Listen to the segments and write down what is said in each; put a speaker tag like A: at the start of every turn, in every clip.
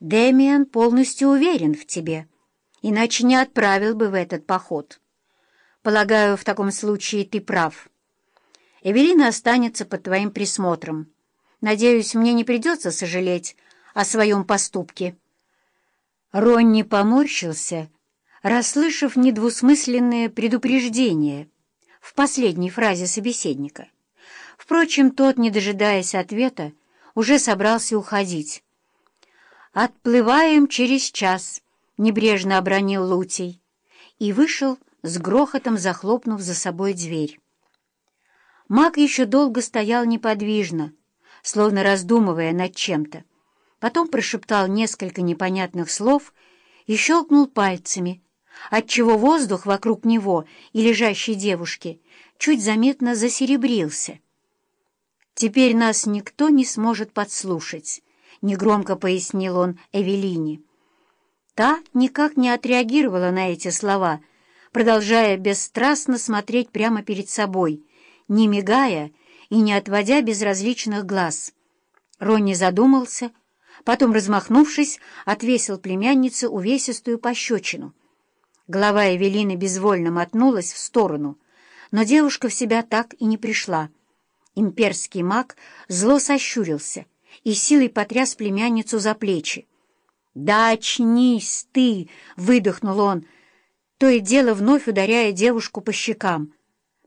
A: Дэмиан полностью уверен в тебе, иначе не отправил бы в этот поход. Полагаю, в таком случае ты прав. Эвелина останется под твоим присмотром. Надеюсь, мне не придется сожалеть о своем поступке». Ронни поморщился, расслышав недвусмысленное предупреждение в последней фразе собеседника. Впрочем, тот, не дожидаясь ответа, уже собрался уходить. «Отплываем через час», — небрежно обронил Лутий и вышел, с грохотом захлопнув за собой дверь. Маг еще долго стоял неподвижно, словно раздумывая над чем-то. Потом прошептал несколько непонятных слов и щелкнул пальцами, отчего воздух вокруг него и лежащей девушки чуть заметно засеребрился. «Теперь нас никто не сможет подслушать», — негромко пояснил он Эвелине. Та никак не отреагировала на эти слова, продолжая бесстрастно смотреть прямо перед собой, не мигая и не отводя безразличных глаз. Ронни задумался, потом, размахнувшись, отвесил племяннице увесистую пощечину. Голова Эвелины безвольно мотнулась в сторону, но девушка в себя так и не пришла. Имперский маг зло сощурился и силой потряс племянницу за плечи. «Да очнись ты!» — выдохнул он, то и дело вновь ударяя девушку по щекам.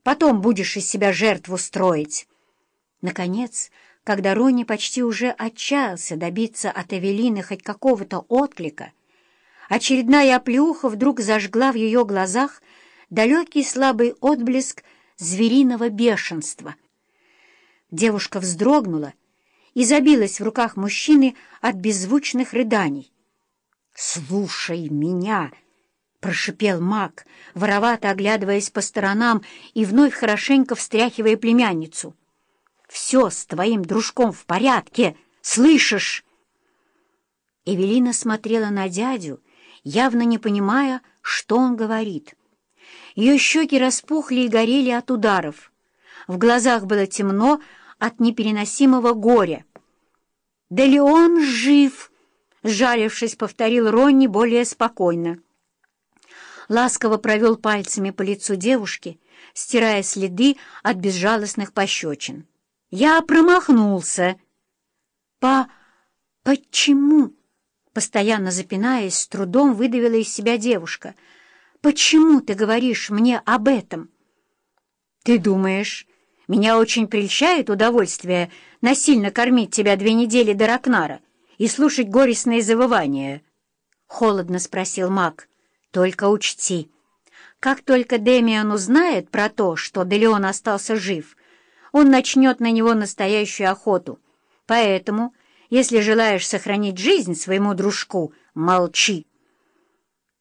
A: «Потом будешь из себя жертву строить!» Наконец, когда Ронни почти уже отчаялся добиться от Эвелины хоть какого-то отклика, Очередная оплеуха вдруг зажгла в ее глазах далекий слабый отблеск звериного бешенства. Девушка вздрогнула и забилась в руках мужчины от беззвучных рыданий. «Слушай меня!» — прошипел маг, воровато оглядываясь по сторонам и вновь хорошенько встряхивая племянницу. «Все с твоим дружком в порядке, слышишь?» Эвелина смотрела на дядю, явно не понимая, что он говорит. Ее щеки распухли и горели от ударов. В глазах было темно от непереносимого горя. «Да ли он жив?» — сжалившись, повторил Ронни более спокойно. Ласково провел пальцами по лицу девушки, стирая следы от безжалостных пощечин. «Я промахнулся!» «По... почему?» Постоянно запинаясь, с трудом выдавила из себя девушка. «Почему ты говоришь мне об этом?» «Ты думаешь, меня очень прельщает удовольствие насильно кормить тебя две недели до Ракнара и слушать горестные завывания?» Холодно спросил маг. «Только учти, как только Демиан узнает про то, что Делеон остался жив, он начнет на него настоящую охоту. Поэтому...» Если желаешь сохранить жизнь своему дружку, молчи.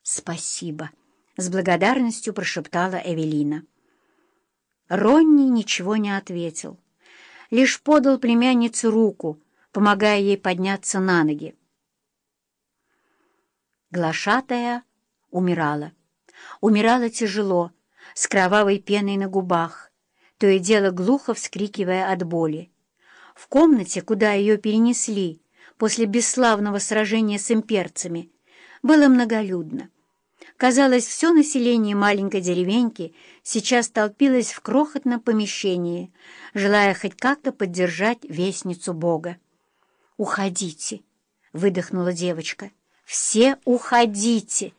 A: «Спасибо», — с благодарностью прошептала Эвелина. Ронни ничего не ответил, лишь подал племяннице руку, помогая ей подняться на ноги. Глашатая умирала. Умирала тяжело, с кровавой пеной на губах, то и дело глухо вскрикивая от боли. В комнате, куда ее перенесли после бесславного сражения с имперцами, было многолюдно. Казалось, все население маленькой деревеньки сейчас толпилось в крохотном помещении, желая хоть как-то поддержать вестницу Бога. «Уходите!» — выдохнула девочка. «Все уходите!»